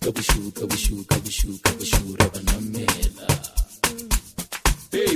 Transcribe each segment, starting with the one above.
kabishu kabishu kabishu kabishu rabanamela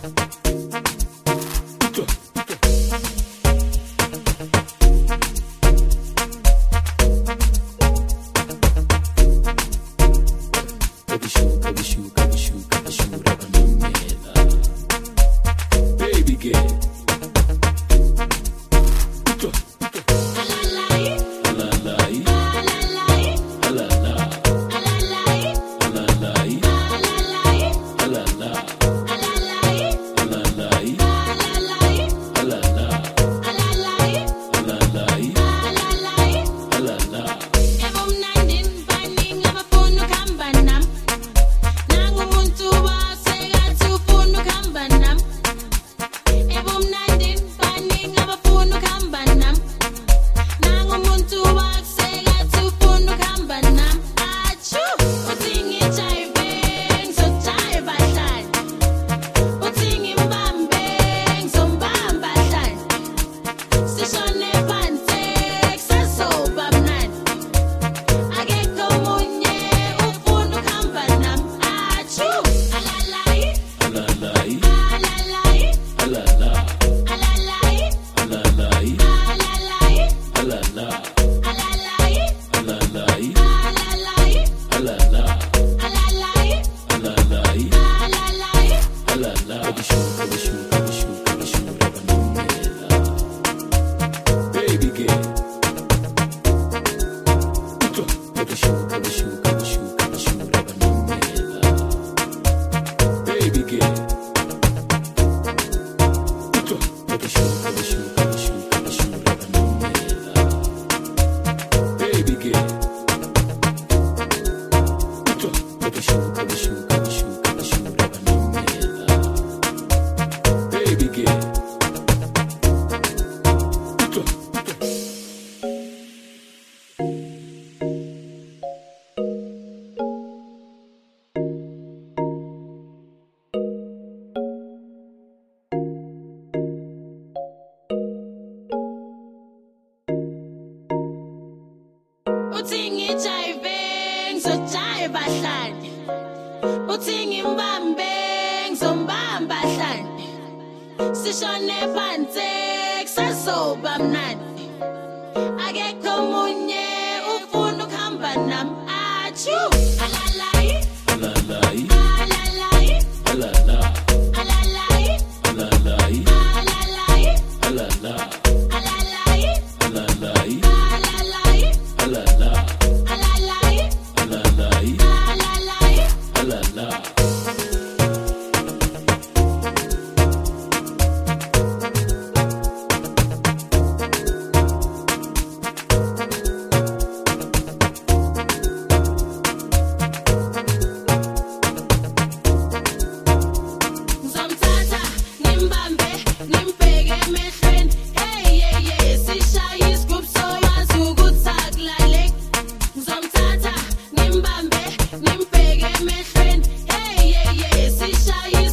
Shoot, cover shoot, cover shoot, cover shoot. uthi ngijayive ngizojayiva hlanje uthi ngimbambe ngizombamba hlanje sishone phansi kusazoba mnandi. Akekho omunye Nim pégame el tren, hey, yeah yeah, si ya